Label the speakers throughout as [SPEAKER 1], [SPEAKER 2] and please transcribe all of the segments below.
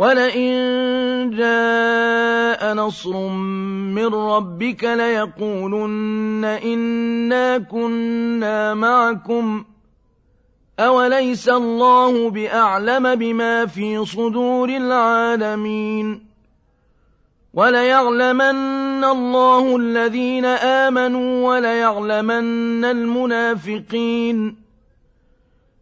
[SPEAKER 1] ولئن جاء نصر من ربك ليقولن إنا كنا معكم أوليس الله بأعلم بما في صدور العالمين وليعلمن الله الذين آمنوا وليعلمن المنافقين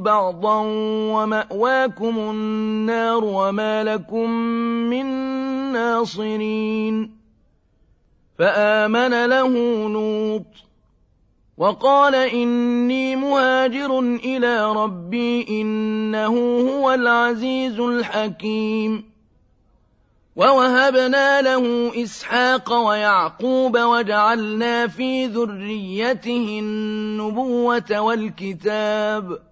[SPEAKER 1] بعضا ومأواكم النار وما لكم من ناصرين فآمن له لوط وقال إني مهاجر إلى ربي إنه هو العزيز الحكيم ووهبنا له إسحاق ويعقوب وجعلنا في ذريته النبوة والكتاب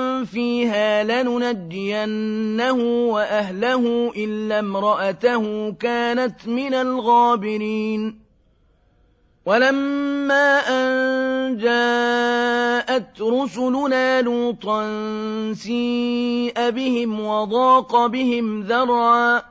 [SPEAKER 1] فيها لننجينه وأهله إلا امرأته كانت من الغابرين ولما أن جاءت رسلنا لوطا سيء بهم وضاق بهم ذرعا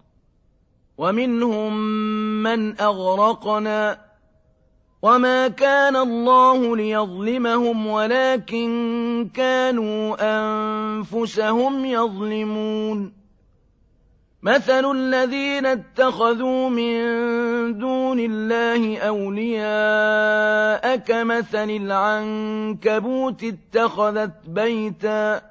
[SPEAKER 1] ومنهم من أغرقنا وما كان الله ليظلمهم ولكن كانوا أنفسهم يظلمون. مثل الذين اتخذوا من دون الله أولياء كمثل العنكبوت اتخذت بيتا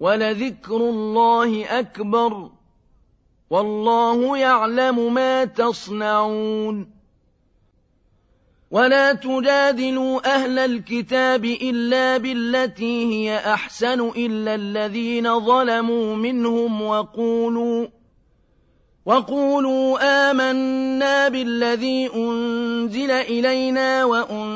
[SPEAKER 1] ولذكر الله أكبر والله يعلم ما تصنعون ولا تجادلوا أهل الكتاب إلا بالتي هي أحسن إلا الذين ظلموا منهم وقولوا وقولوا آمنا بالذي أنزل إلينا وأنزل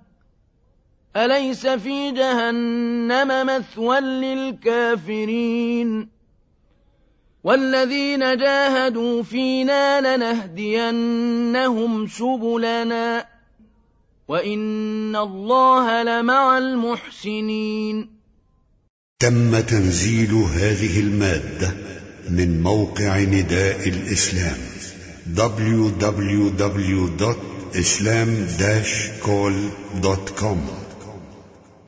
[SPEAKER 1] أليس في جهنم مثوى للكافرين؟ والذين جاهدوا فينا لنهدينهم سبلنا وإن الله لمع المحسنين.
[SPEAKER 2] تم تنزيل هذه المادة من موقع نداء الإسلام www.islam-call.com